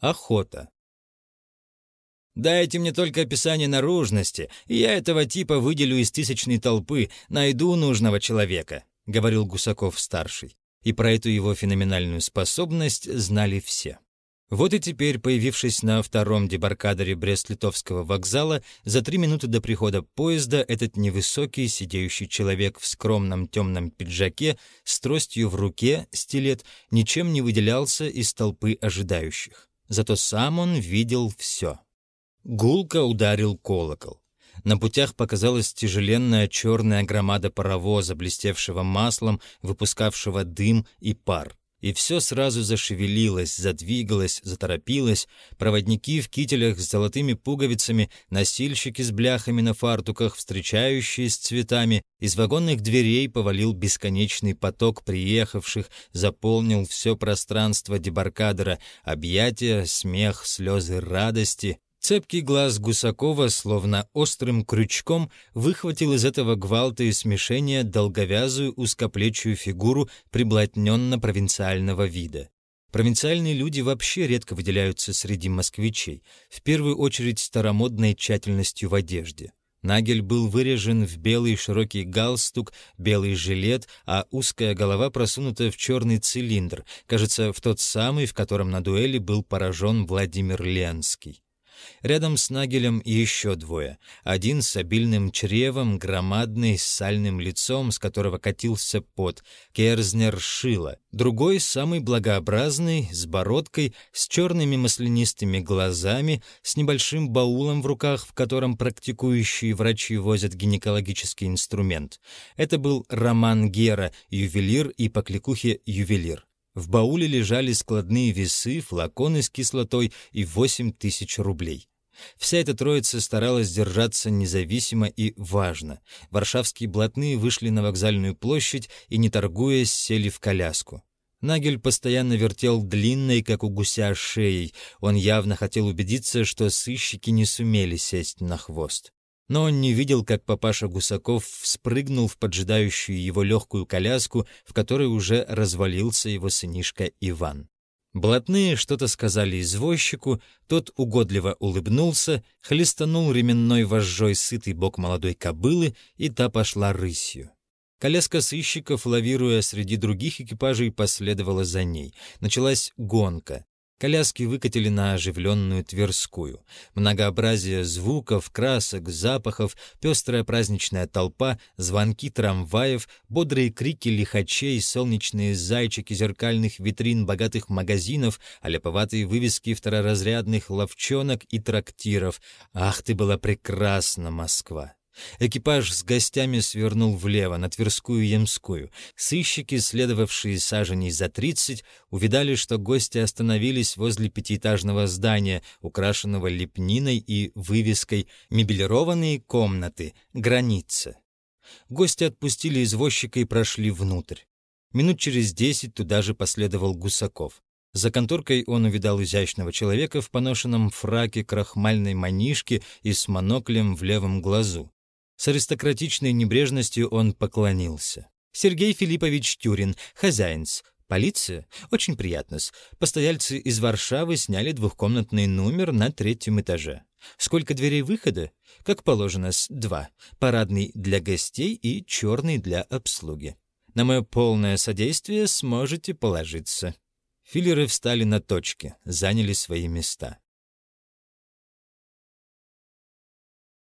Охота. «Дайте мне только описание наружности, и я этого типа выделю из тысячной толпы, найду нужного человека», — говорил Гусаков-старший. И про эту его феноменальную способность знали все. Вот и теперь, появившись на втором дебаркадере Брест-Литовского вокзала, за три минуты до прихода поезда этот невысокий, сидеющий человек в скромном темном пиджаке с тростью в руке, стилет, ничем не выделялся из толпы ожидающих. Зато сам он видел все. Гулко ударил колокол. На путях показалась тяжеленная черная громада паровоза, блестевшего маслом, выпускавшего дым и пар. И все сразу зашевелилось, задвигалось, заторопилось. Проводники в кителях с золотыми пуговицами, носильщики с бляхами на фартуках, встречающие с цветами. Из вагонных дверей повалил бесконечный поток приехавших, заполнил все пространство дебаркадера. Объятия, смех, слезы радости. Цепкий глаз Гусакова, словно острым крючком, выхватил из этого гвалта и смешения долговязую узкоплечую фигуру приблотненно-провинциального вида. Провинциальные люди вообще редко выделяются среди москвичей, в первую очередь старомодной тщательностью в одежде. Нагель был вырежен в белый широкий галстук, белый жилет, а узкая голова просунута в черный цилиндр, кажется, в тот самый, в котором на дуэли был поражен Владимир Ленский. Рядом с Нагелем еще двое. Один с обильным чревом, громадный, с сальным лицом, с которого катился пот, Керзнер Шила. Другой, самый благообразный, с бородкой, с черными маслянистыми глазами, с небольшим баулом в руках, в котором практикующие врачи возят гинекологический инструмент. Это был Роман Гера, ювелир и по кликухе ювелир. В бауле лежали складные весы, флаконы с кислотой и 8 тысяч рублей. Вся эта троица старалась держаться независимо и важно. Варшавские блатные вышли на вокзальную площадь и, не торгуясь, сели в коляску. Нагель постоянно вертел длинной, как у гуся, шеей. Он явно хотел убедиться, что сыщики не сумели сесть на хвост но он не видел, как папаша Гусаков спрыгнул в поджидающую его легкую коляску, в которой уже развалился его сынишка Иван. Блатные что-то сказали извозчику, тот угодливо улыбнулся, хлестанул ременной вожжой сытый бок молодой кобылы, и та пошла рысью. Коляска сыщиков, лавируя среди других экипажей, последовала за ней. Началась гонка. Коляски выкатили на оживленную Тверскую. Многообразие звуков, красок, запахов, пестрая праздничная толпа, звонки трамваев, бодрые крики лихачей, солнечные зайчики зеркальных витрин богатых магазинов, аляповатые вывески второразрядных ловчонок и трактиров. Ах, ты была прекрасна, Москва! Экипаж с гостями свернул влево, на Тверскую Ямскую. Сыщики, следовавшие саженей за тридцать, увидали, что гости остановились возле пятиэтажного здания, украшенного лепниной и вывеской «Мебелированные комнаты. Граница». Гости отпустили извозчика и прошли внутрь. Минут через десять туда же последовал Гусаков. За конторкой он увидал изящного человека в поношенном фраке крахмальной манишке и с моноклем в левом глазу. С аристократичной небрежностью он поклонился. «Сергей Филиппович Тюрин, хозяинс. Полиция? Очень приятно-с. Постояльцы из Варшавы сняли двухкомнатный номер на третьем этаже. Сколько дверей выхода? Как положено, с два. Парадный для гостей и черный для обслуги. На мое полное содействие сможете положиться». Филлеры встали на точке, заняли свои места.